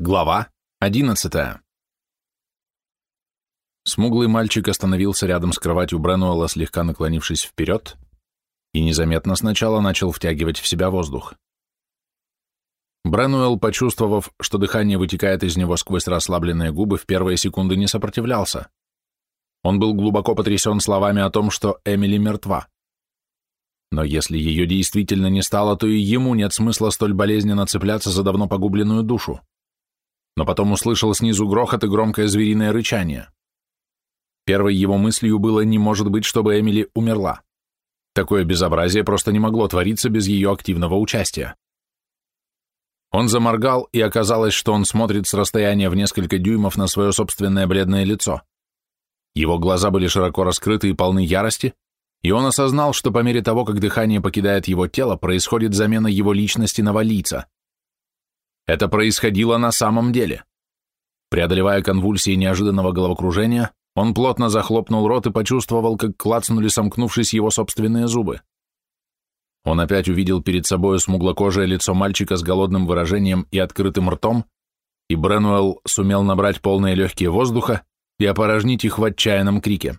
Глава 11 Смуглый мальчик остановился рядом с кроватью Бренуэлла, слегка наклонившись вперед, и незаметно сначала начал втягивать в себя воздух. Бренуэлл, почувствовав, что дыхание вытекает из него сквозь расслабленные губы, в первые секунды не сопротивлялся. Он был глубоко потрясен словами о том, что Эмили мертва. Но если ее действительно не стало, то и ему нет смысла столь болезненно цепляться за давно погубленную душу но потом услышал снизу грохот и громкое звериное рычание. Первой его мыслью было «не может быть, чтобы Эмили умерла». Такое безобразие просто не могло твориться без ее активного участия. Он заморгал, и оказалось, что он смотрит с расстояния в несколько дюймов на свое собственное бледное лицо. Его глаза были широко раскрыты и полны ярости, и он осознал, что по мере того, как дыхание покидает его тело, происходит замена его личности на валийца. Это происходило на самом деле. Преодолевая конвульсии неожиданного головокружения, он плотно захлопнул рот и почувствовал, как клацнули сомкнувшись его собственные зубы. Он опять увидел перед собой смуглокожее лицо мальчика с голодным выражением и открытым ртом, и Бренуэлл сумел набрать полные легкие воздуха и опорожнить их в отчаянном крике.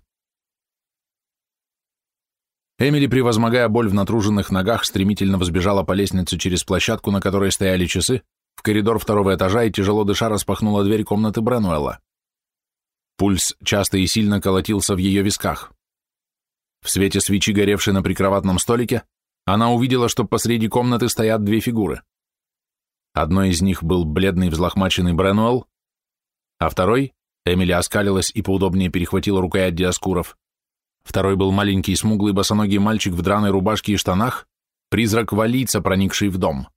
Эмили, превозмогая боль в натруженных ногах, стремительно взбежала по лестнице через площадку, на которой стояли часы, в коридор второго этажа и тяжело дыша распахнула дверь комнаты Бренуэлла. Пульс часто и сильно колотился в ее висках. В свете свечи, горевшей на прикроватном столике, она увидела, что посреди комнаты стоят две фигуры. Одной из них был бледный взлохмаченный Бренуэлл, а второй, Эмили оскалилась и поудобнее перехватила рукоять Диаскуров, второй был маленький смуглый босоногий мальчик в драной рубашке и штанах, призрак валийца, проникший в дом.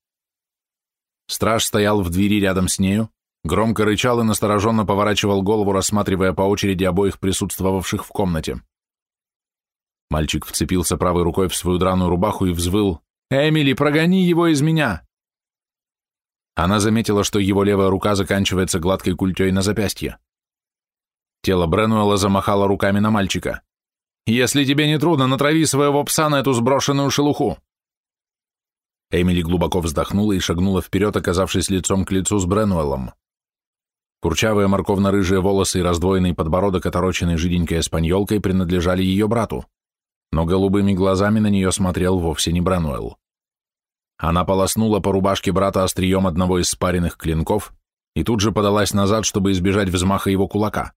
Страж стоял в двери рядом с нею, громко рычал и настороженно поворачивал голову, рассматривая по очереди обоих присутствовавших в комнате. Мальчик вцепился правой рукой в свою драную рубаху и взвыл «Эмили, прогони его из меня!» Она заметила, что его левая рука заканчивается гладкой культей на запястье. Тело Бренуэла замахало руками на мальчика. «Если тебе не трудно, натрави своего пса на эту сброшенную шелуху!» Эмили глубоко вздохнула и шагнула вперед, оказавшись лицом к лицу с Бренуэллом. Курчавые морковно-рыжие волосы и раздвоенный подбородок, отороченный жиденькой эспаньолкой, принадлежали ее брату, но голубыми глазами на нее смотрел вовсе не Бренуэлл. Она полоснула по рубашке брата острием одного из спаренных клинков и тут же подалась назад, чтобы избежать взмаха его кулака.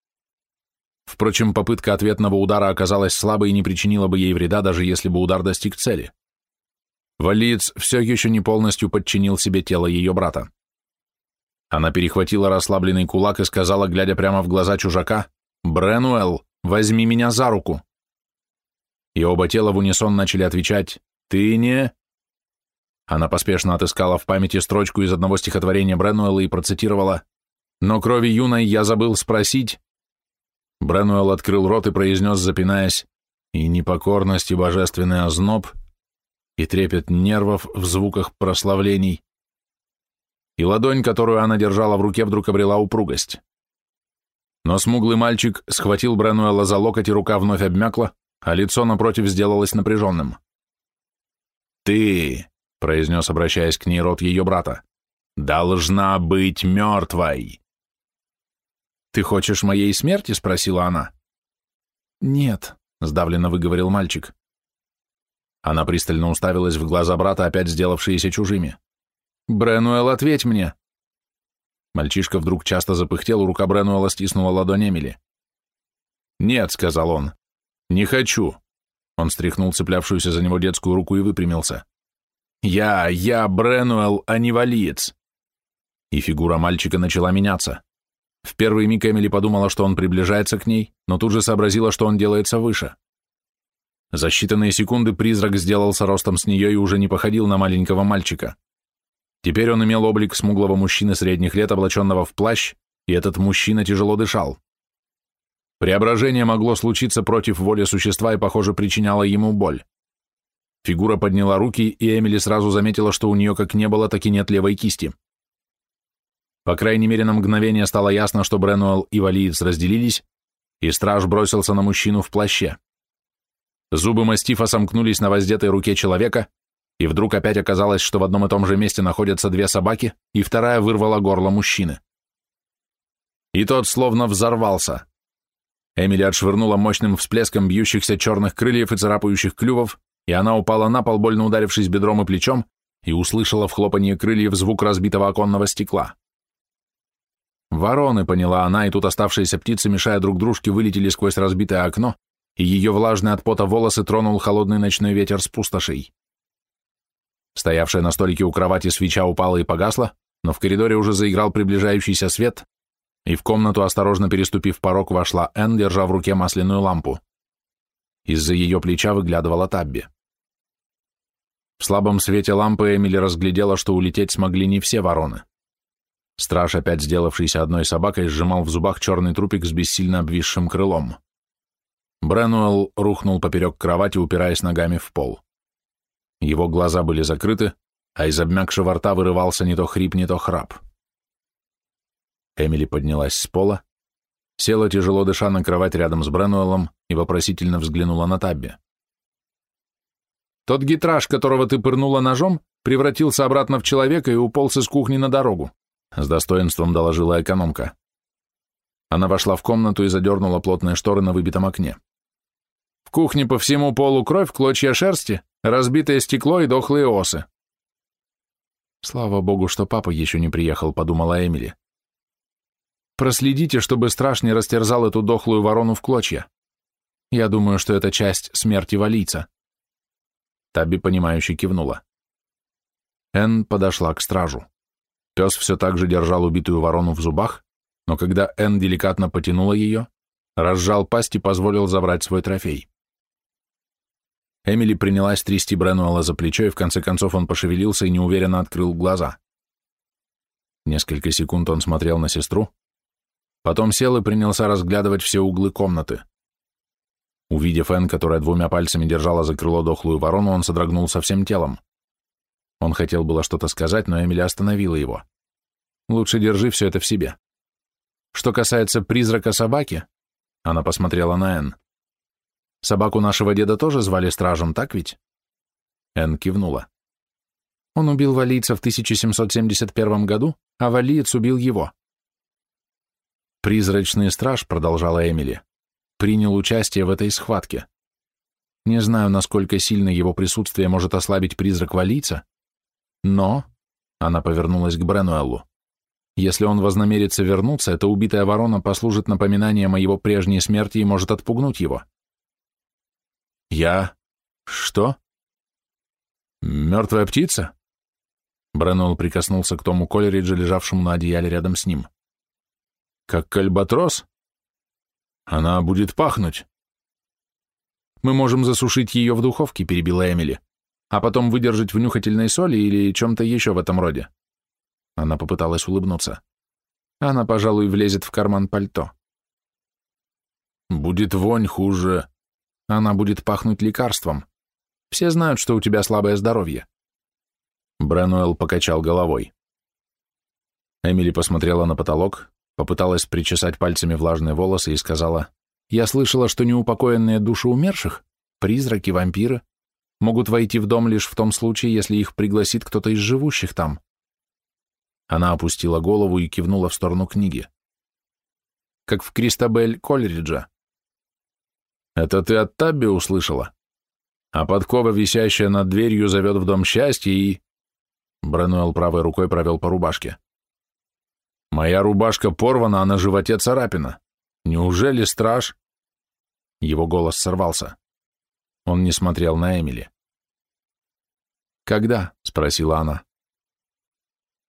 Впрочем, попытка ответного удара оказалась слабой и не причинила бы ей вреда, даже если бы удар достиг цели. Валиец все еще не полностью подчинил себе тело ее брата. Она перехватила расслабленный кулак и сказала, глядя прямо в глаза чужака, «Бренуэлл, возьми меня за руку!» И оба тела в унисон начали отвечать, «Ты не...» Она поспешно отыскала в памяти строчку из одного стихотворения Бренуэлла и процитировала, «Но крови юной я забыл спросить...» Бренуэлл открыл рот и произнес, запинаясь, «И непокорность, и божественный озноб...» и трепет нервов в звуках прославлений. И ладонь, которую она держала в руке, вдруг обрела упругость. Но смуглый мальчик схватил Бренуэла за локоть, и рука вновь обмякла, а лицо напротив сделалось напряженным. «Ты», — произнес, обращаясь к ней рот ее брата, — «должна быть мертвой». «Ты хочешь моей смерти?» — спросила она. «Нет», — сдавленно выговорил мальчик. Она пристально уставилась в глаза брата, опять сделавшиеся чужими. «Бренуэлл, ответь мне!» Мальчишка вдруг часто запыхтел, рука Бренуэлла стиснула ладонь Эмили. «Нет», — сказал он, — «не хочу». Он стряхнул цеплявшуюся за него детскую руку и выпрямился. «Я, я Бренуэлл, а не валиец!» И фигура мальчика начала меняться. В первый миг Эмили подумала, что он приближается к ней, но тут же сообразила, что он делается выше. За считанные секунды призрак сделался ростом с нее и уже не походил на маленького мальчика. Теперь он имел облик смуглого мужчины средних лет, облаченного в плащ, и этот мужчина тяжело дышал. Преображение могло случиться против воли существа и, похоже, причиняло ему боль. Фигура подняла руки, и Эмили сразу заметила, что у нее как не было, так и нет левой кисти. По крайней мере, на мгновение стало ясно, что Бренуэлл и Валиец разделились, и страж бросился на мужчину в плаще. Зубы мастифа сомкнулись на воздетой руке человека, и вдруг опять оказалось, что в одном и том же месте находятся две собаки, и вторая вырвала горло мужчины. и тот словно взорвался. Эмили отшвырнула мощным всплеском бьющихся черных крыльев и царапающих клювов, и она упала на пол, больно ударившись бедром и плечом, и услышала в хлопанье крыльев звук разбитого оконного стекла. Вороны, поняла она, и тут оставшиеся птицы, мешая друг дружке, вылетели сквозь разбитое окно, ее влажные от пота волосы тронул холодный ночной ветер с пустошей. Стоявшая на столике у кровати свеча упала и погасла, но в коридоре уже заиграл приближающийся свет, и в комнату, осторожно переступив порог, вошла Энн, держа в руке масляную лампу. Из-за ее плеча выглядывала Табби. В слабом свете лампы Эмили разглядела, что улететь смогли не все вороны. Страж, опять сделавшийся одной собакой, сжимал в зубах черный трупик с бессильно обвисшим крылом. Бренуэлл рухнул поперек кровати, упираясь ногами в пол. Его глаза были закрыты, а из обмякшего рта вырывался не то хрип, не то храп. Эмили поднялась с пола, села тяжело дыша на кровать рядом с Бренуэллом и вопросительно взглянула на Табби. «Тот гитраж, которого ты пырнула ножом, превратился обратно в человека и уполз из кухни на дорогу», с достоинством доложила экономка. Она вошла в комнату и задернула плотные шторы на выбитом окне. В кухне по всему полу кровь, клочья шерсти, разбитое стекло и дохлые осы. Слава богу, что папа еще не приехал, подумала Эмили. Проследите, чтобы страж не растерзал эту дохлую ворону в клочья. Я думаю, что это часть смерти валийца. Таби, понимающе кивнула. Энн подошла к стражу. Пес все так же держал убитую ворону в зубах, но когда Энн деликатно потянула ее, разжал пасть и позволил забрать свой трофей. Эмили принялась трясти Бренуэлла за плечо, и в конце концов он пошевелился и неуверенно открыл глаза. Несколько секунд он смотрел на сестру, потом сел и принялся разглядывать все углы комнаты. Увидев Энн, которая двумя пальцами держала за крыло дохлую ворону, он содрогнулся всем телом. Он хотел было что-то сказать, но Эмили остановила его. «Лучше держи все это в себе. Что касается призрака собаки...» Она посмотрела на Энн. Собаку нашего деда тоже звали Стражем, так ведь?» Энн кивнула. Он убил валийца в 1771 году, а валиец убил его. «Призрачный страж», — продолжала Эмили, — «принял участие в этой схватке. Не знаю, насколько сильно его присутствие может ослабить призрак валийца, но...» — она повернулась к Бренуэллу. «Если он вознамерится вернуться, эта убитая ворона послужит напоминанием о его прежней смерти и может отпугнуть его. Я... Что? Мертвая птица? Бренуэлл прикоснулся к тому Колериджа, лежавшему на одеяле рядом с ним. Как альбатрос? Она будет пахнуть. Мы можем засушить ее в духовке, перебила Эмили, а потом выдержать в нюхательной соли или чем-то еще в этом роде. Она попыталась улыбнуться. Она, пожалуй, влезет в карман пальто. Будет вонь хуже она будет пахнуть лекарством. Все знают, что у тебя слабое здоровье. Бренуэлл покачал головой. Эмили посмотрела на потолок, попыталась причесать пальцами влажные волосы и сказала, «Я слышала, что неупокоенные души умерших, призраки, вампиры, могут войти в дом лишь в том случае, если их пригласит кто-то из живущих там». Она опустила голову и кивнула в сторону книги. «Как в Кристабель Колериджа. Это ты от Табби услышала? А подкова, висящая над дверью, зовет в дом счастья и...» Бренуэлл правой рукой провел по рубашке. «Моя рубашка порвана, а на животе царапина. Неужели страж?» Его голос сорвался. Он не смотрел на Эмили. «Когда?» — спросила она.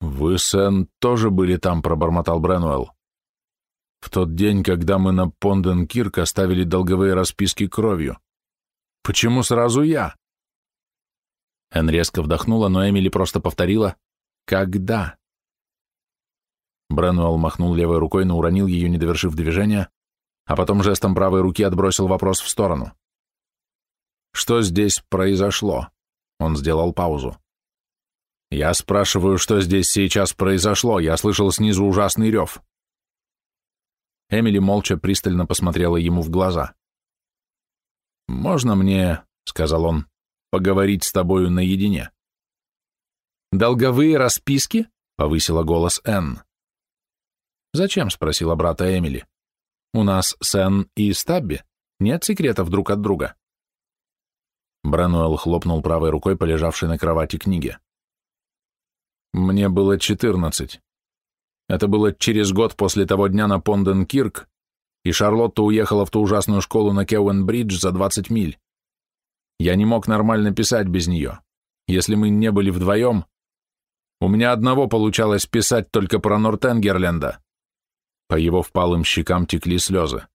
«Вы, Сен, тоже были там», — пробормотал Бренуэлл. В тот день, когда мы на Понденкирк оставили долговые расписки кровью. Почему сразу я? Эн резко вдохнула, но Эмили просто повторила «Когда?». Бренуэлл махнул левой рукой, но уронил ее, не довершив движения, а потом жестом правой руки отбросил вопрос в сторону. «Что здесь произошло?» Он сделал паузу. «Я спрашиваю, что здесь сейчас произошло. Я слышал снизу ужасный рев. Эмили молча пристально посмотрела ему в глаза. «Можно мне, — сказал он, — поговорить с тобою наедине?» «Долговые расписки?» — повысила голос Энн. «Зачем?» — спросила брата Эмили. «У нас Сен и Стабби. Нет секретов друг от друга». Бренуэлл хлопнул правой рукой по лежавшей на кровати книге. «Мне было четырнадцать. Это было через год после того дня на Понден-Кирк, и Шарлотта уехала в ту ужасную школу на Кеуэн-Бридж за двадцать миль. Я не мог нормально писать без нее. Если мы не были вдвоем, у меня одного получалось писать только про Нортенгерленда. По его впалым щекам текли слезы.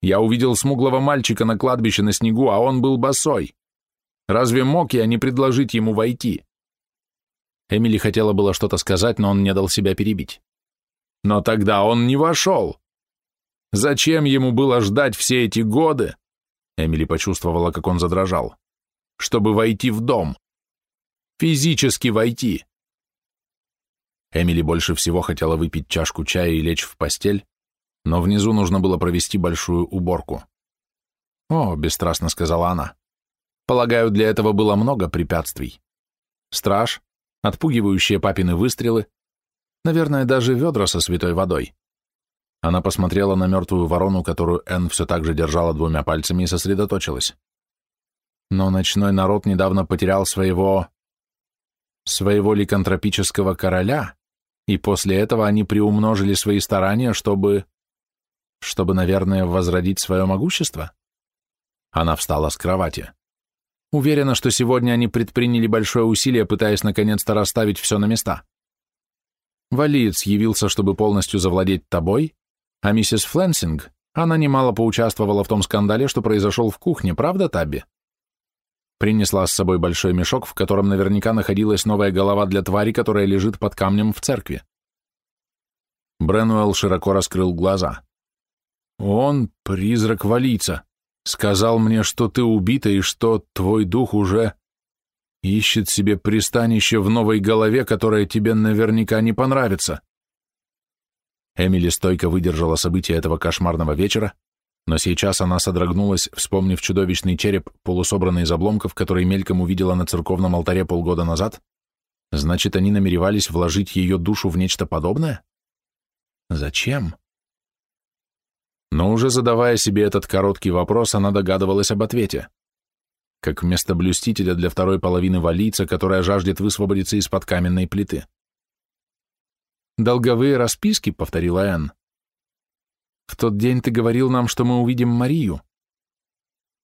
Я увидел смуглого мальчика на кладбище на снегу, а он был босой. Разве мог я не предложить ему войти? Эмили хотела было что-то сказать, но он не дал себя перебить. Но тогда он не вошел. Зачем ему было ждать все эти годы, Эмили почувствовала, как он задрожал. «Чтобы войти в дом. Физически войти!» Эмили больше всего хотела выпить чашку чая и лечь в постель, но внизу нужно было провести большую уборку. «О», — бесстрастно сказала она, — «полагаю, для этого было много препятствий. Страж, отпугивающие папины выстрелы, наверное, даже ведра со святой водой. Она посмотрела на мертвую ворону, которую Энн все так же держала двумя пальцами и сосредоточилась. Но ночной народ недавно потерял своего... своего ликантропического короля, и после этого они приумножили свои старания, чтобы... чтобы, наверное, возродить свое могущество? Она встала с кровати. Уверена, что сегодня они предприняли большое усилие, пытаясь наконец-то расставить все на места. Валиец явился, чтобы полностью завладеть тобой, а миссис Фленсинг, она немало поучаствовала в том скандале, что произошел в кухне, правда, Табби? Принесла с собой большой мешок, в котором наверняка находилась новая голова для твари, которая лежит под камнем в церкви. Бренуэлл широко раскрыл глаза. «Он, призрак валийца, сказал мне, что ты убита и что твой дух уже ищет себе пристанище в новой голове, которая тебе наверняка не понравится». Эмили стойко выдержала события этого кошмарного вечера, но сейчас она содрогнулась, вспомнив чудовищный череп, полусобранный из обломков, который мельком увидела на церковном алтаре полгода назад. Значит, они намеревались вложить ее душу в нечто подобное? Зачем? Но уже задавая себе этот короткий вопрос, она догадывалась об ответе. Как местоблюстителя для второй половины валийца, которая жаждет высвободиться из-под каменной плиты. «Долговые расписки», — повторила Энн. «В тот день ты говорил нам, что мы увидим Марию».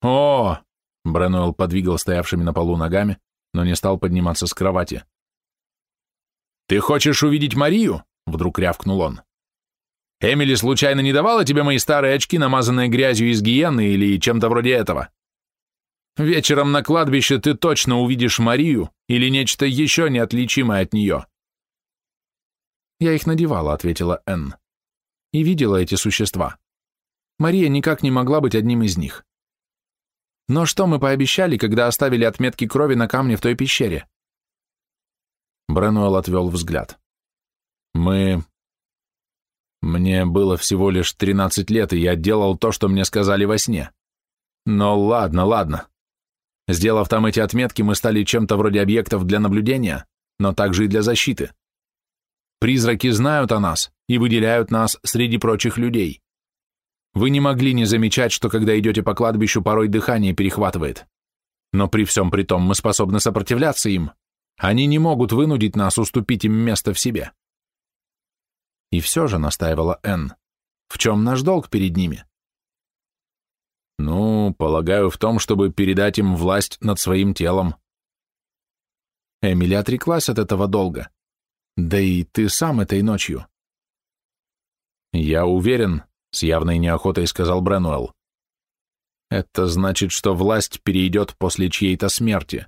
«О!» — Бренуэлл подвигал стоявшими на полу ногами, но не стал подниматься с кровати. «Ты хочешь увидеть Марию?» — вдруг рявкнул он. «Эмили случайно не давала тебе мои старые очки, намазанные грязью из гиены или чем-то вроде этого? Вечером на кладбище ты точно увидишь Марию или нечто еще неотличимое от нее. «Я их надевала», — ответила Энн. «И видела эти существа. Мария никак не могла быть одним из них. Но что мы пообещали, когда оставили отметки крови на камне в той пещере?» Бренуэлл отвел взгляд. «Мы... Мне было всего лишь тринадцать лет, и я делал то, что мне сказали во сне. Но ладно, ладно. Сделав там эти отметки, мы стали чем-то вроде объектов для наблюдения, но также и для защиты. Призраки знают о нас и выделяют нас среди прочих людей. Вы не могли не замечать, что когда идете по кладбищу, порой дыхание перехватывает. Но при всем при том мы способны сопротивляться им. Они не могут вынудить нас уступить им место в себе. И все же, настаивала Энн, в чем наш долг перед ними? Ну, полагаю, в том, чтобы передать им власть над своим телом. Эмили отреклась от этого долга. Да и ты сам этой ночью. Я уверен, с явной неохотой сказал Бренуэлл. Это значит, что власть перейдет после чьей-то смерти.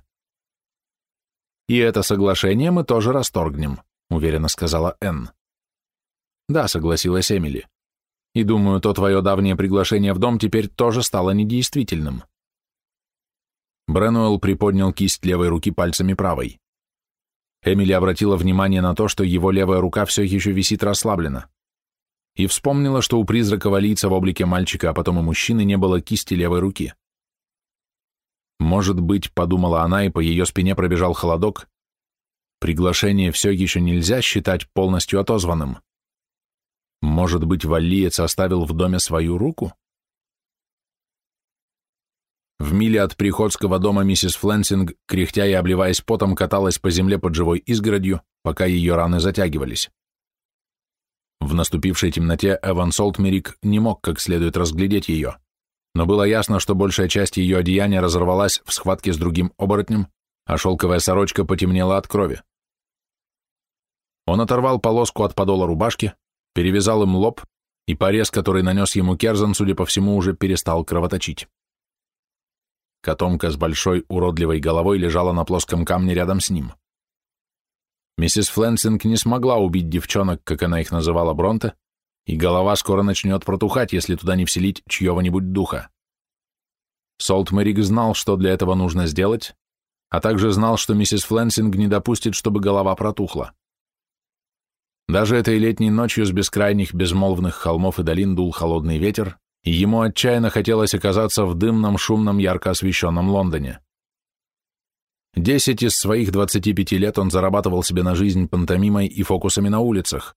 И это соглашение мы тоже расторгнем, уверенно сказала Энн. Да, согласилась Эмили. И думаю, то твое давнее приглашение в дом теперь тоже стало недействительным. Бренуэлл приподнял кисть левой руки пальцами правой. Эмили обратила внимание на то, что его левая рука все еще висит расслабленно. И вспомнила, что у призрака валийца в облике мальчика, а потом и мужчины не было кисти левой руки. Может быть, подумала она, и по ее спине пробежал холодок, приглашение все еще нельзя считать полностью отозванным. Может быть, валиец оставил в доме свою руку? В миле от приходского дома миссис Фленсинг, кряхтя и обливаясь потом, каталась по земле под живой изгородью, пока ее раны затягивались. В наступившей темноте Эван Солтмерик не мог как следует разглядеть ее, но было ясно, что большая часть ее одеяния разорвалась в схватке с другим оборотнем, а шелковая сорочка потемнела от крови. Он оторвал полоску от подола рубашки, перевязал им лоб, и порез, который нанес ему Керзан, судя по всему, уже перестал кровоточить. Котомка с большой уродливой головой лежала на плоском камне рядом с ним. Миссис Фленсинг не смогла убить девчонок, как она их называла Бронте, и голова скоро начнет протухать, если туда не вселить чьего-нибудь духа. Солт Мэрик знал, что для этого нужно сделать, а также знал, что миссис Фленсинг не допустит, чтобы голова протухла. Даже этой летней ночью с бескрайних безмолвных холмов и долин дул холодный ветер, и ему отчаянно хотелось оказаться в дымном, шумном, ярко освещенном Лондоне. Десять из своих 25 лет он зарабатывал себе на жизнь пантомимой и фокусами на улицах,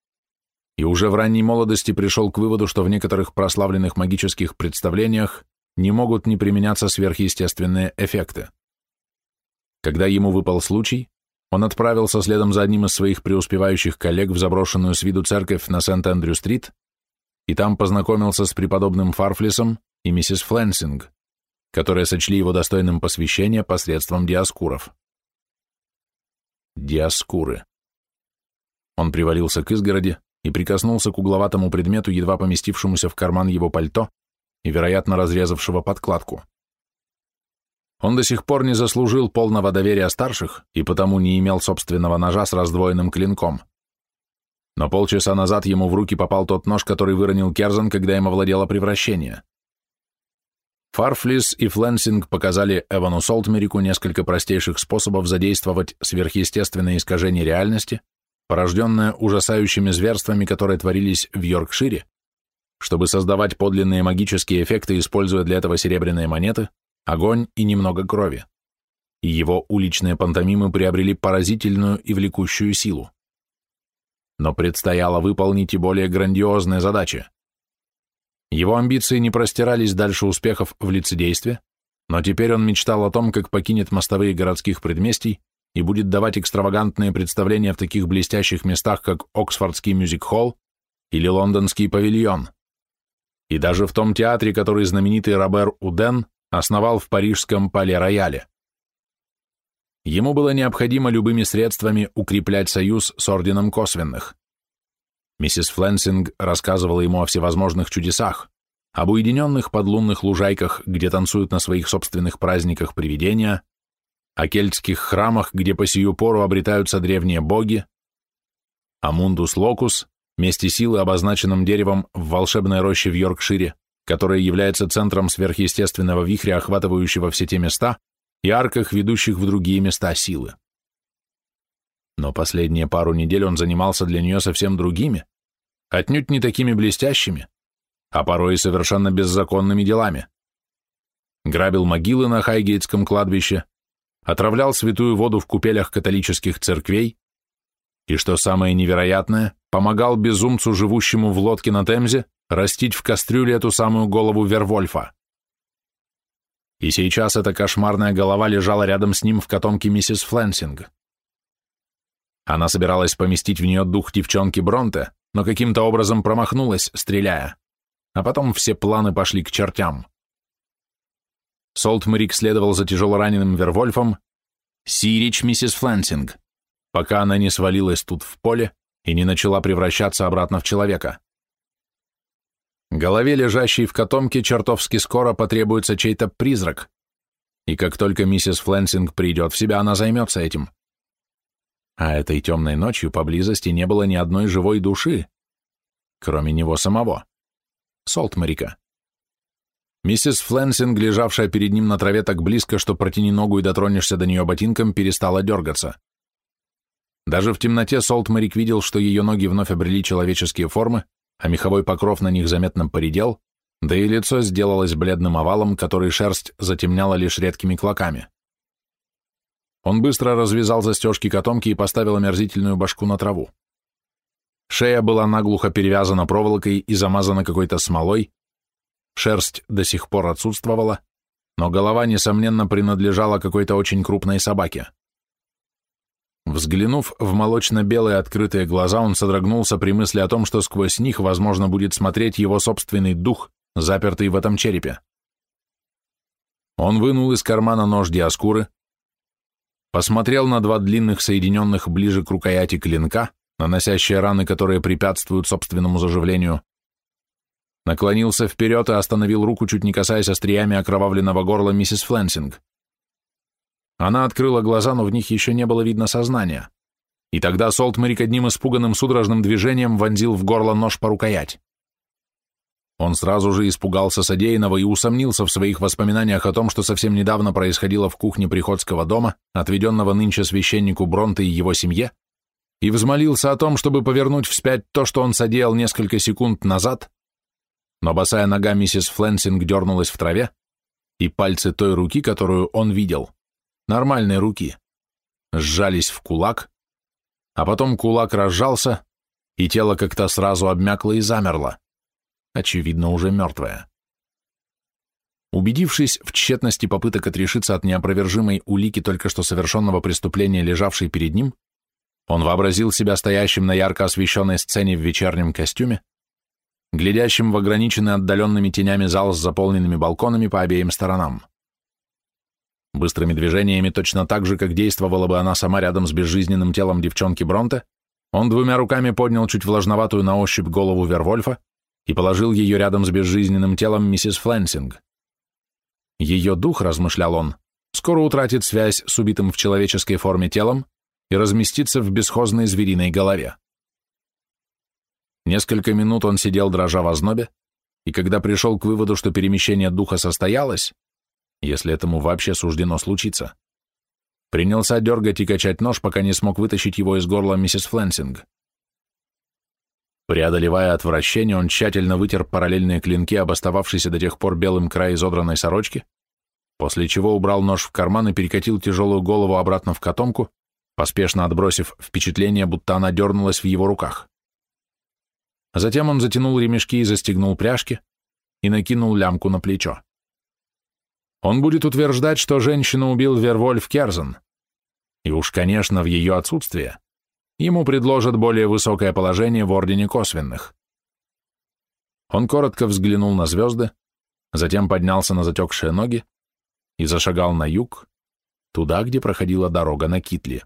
и уже в ранней молодости пришел к выводу, что в некоторых прославленных магических представлениях не могут не применяться сверхъестественные эффекты. Когда ему выпал случай, он отправился следом за одним из своих преуспевающих коллег в заброшенную с виду церковь на Сент-Эндрю-стрит и там познакомился с преподобным Фарфлисом и миссис Фленсинг которые сочли его достойным посвящения посредством диаскуров. Диаскуры. Он привалился к изгороди и прикоснулся к угловатому предмету, едва поместившемуся в карман его пальто и, вероятно, разрезавшего подкладку. Он до сих пор не заслужил полного доверия старших и потому не имел собственного ножа с раздвоенным клинком. Но полчаса назад ему в руки попал тот нож, который выронил Керзан, когда им овладело превращение. Фарфлис и Фленсинг показали Эвану Солтмерику несколько простейших способов задействовать сверхъестественное искажение реальности, порожденное ужасающими зверствами, которые творились в Йоркшире, чтобы создавать подлинные магические эффекты, используя для этого серебряные монеты, огонь и немного крови. И его уличные пантомимы приобрели поразительную и влекущую силу. Но предстояло выполнить и более грандиозные задачи. Его амбиции не простирались дальше успехов в лицедействе, но теперь он мечтал о том, как покинет мостовые городских предместий и будет давать экстравагантные представления в таких блестящих местах, как Оксфордский мюзик-холл или Лондонский павильон. И даже в том театре, который знаменитый Робер Уден основал в парижском Пале-Рояле. Ему было необходимо любыми средствами укреплять союз с Орденом Косвенных. Миссис Фленсинг рассказывала ему о всевозможных чудесах, об уединенных подлунных лужайках, где танцуют на своих собственных праздниках привидения, о кельтских храмах, где по сию пору обретаются древние боги, о Мундус Локус, месте силы, обозначенном деревом в волшебной роще в Йоркшире, которая является центром сверхъестественного вихря, охватывающего все те места, и арках, ведущих в другие места силы. Но последние пару недель он занимался для нее совсем другими, отнюдь не такими блестящими, а порой и совершенно беззаконными делами. Грабил могилы на Хайгейтском кладбище, отравлял святую воду в купелях католических церквей и, что самое невероятное, помогал безумцу, живущему в лодке на Темзе, растить в кастрюле эту самую голову Вервольфа. И сейчас эта кошмарная голова лежала рядом с ним в котомке миссис Фленсинг. Она собиралась поместить в нее дух девчонки Бронте, но каким-то образом промахнулась, стреляя. А потом все планы пошли к чертям. Солтмарик следовал за тяжело раненым Вервольфом, Сирич миссис Флансинг, пока она не свалилась тут в поле и не начала превращаться обратно в человека. Голове, лежащей в котомке, чертовски скоро потребуется чей-то призрак, и как только миссис Флэнсинг придет в себя, она займется этим. А этой темной ночью поблизости не было ни одной живой души, кроме него самого, Солтмарика. Миссис Фленсинг, лежавшая перед ним на траве так близко, что протяни ногу и дотронешься до нее ботинком, перестала дергаться. Даже в темноте Солтмарик видел, что ее ноги вновь обрели человеческие формы, а меховой покров на них заметно поредел, да и лицо сделалось бледным овалом, который шерсть затемняла лишь редкими клоками. Он быстро развязал застежки котомки и поставил омерзительную башку на траву. Шея была наглухо перевязана проволокой и замазана какой-то смолой, шерсть до сих пор отсутствовала, но голова, несомненно, принадлежала какой-то очень крупной собаке. Взглянув в молочно-белые открытые глаза, он содрогнулся при мысли о том, что сквозь них, возможно, будет смотреть его собственный дух, запертый в этом черепе. Он вынул из кармана нож Диаскуры, посмотрел на два длинных, соединенных ближе к рукояти клинка, наносящие раны, которые препятствуют собственному заживлению, наклонился вперед и остановил руку, чуть не касаясь остриями окровавленного горла миссис Флэнсинг. Она открыла глаза, но в них еще не было видно сознания. И тогда Солтмерик одним испуганным судорожным движением вонзил в горло нож по рукоять. Он сразу же испугался содеянного и усомнился в своих воспоминаниях о том, что совсем недавно происходило в кухне приходского дома, отведенного нынче священнику Бронте и его семье, и взмолился о том, чтобы повернуть вспять то, что он содеял несколько секунд назад, но босая нога миссис Фленсинг дернулась в траве, и пальцы той руки, которую он видел, нормальной руки, сжались в кулак, а потом кулак разжался, и тело как-то сразу обмякло и замерло, очевидно, уже мертвое. Убедившись в тщетности попыток отрешиться от неопровержимой улики только что совершенного преступления, лежавшей перед ним, он вообразил себя стоящим на ярко освещенной сцене в вечернем костюме, глядящим в ограниченный отдаленными тенями зал с заполненными балконами по обеим сторонам. Быстрыми движениями, точно так же, как действовала бы она сама рядом с безжизненным телом девчонки Бронте, он двумя руками поднял чуть влажноватую на ощупь голову Вервольфа и положил ее рядом с безжизненным телом миссис Флэнсинг. Ее дух, размышлял он, скоро утратит связь с убитым в человеческой форме телом и разместится в бесхозной звериной голове. Несколько минут он сидел дрожа в ознобе, и когда пришел к выводу, что перемещение духа состоялось, если этому вообще суждено случиться, принялся дергать и качать нож, пока не смог вытащить его из горла миссис Флэнсинг. Преодолевая отвращение, он тщательно вытер параллельные клинки об остававшийся до тех пор белым край изодранной сорочки, после чего убрал нож в карман и перекатил тяжелую голову обратно в котомку, поспешно отбросив впечатление, будто она дернулась в его руках. Затем он затянул ремешки и застегнул пряжки и накинул лямку на плечо. Он будет утверждать, что женщину убил Вервольф Керзен. И уж, конечно, в ее отсутствие ему предложат более высокое положение в Ордене Косвенных. Он коротко взглянул на звезды, затем поднялся на затекшие ноги и зашагал на юг, туда, где проходила дорога на Китли.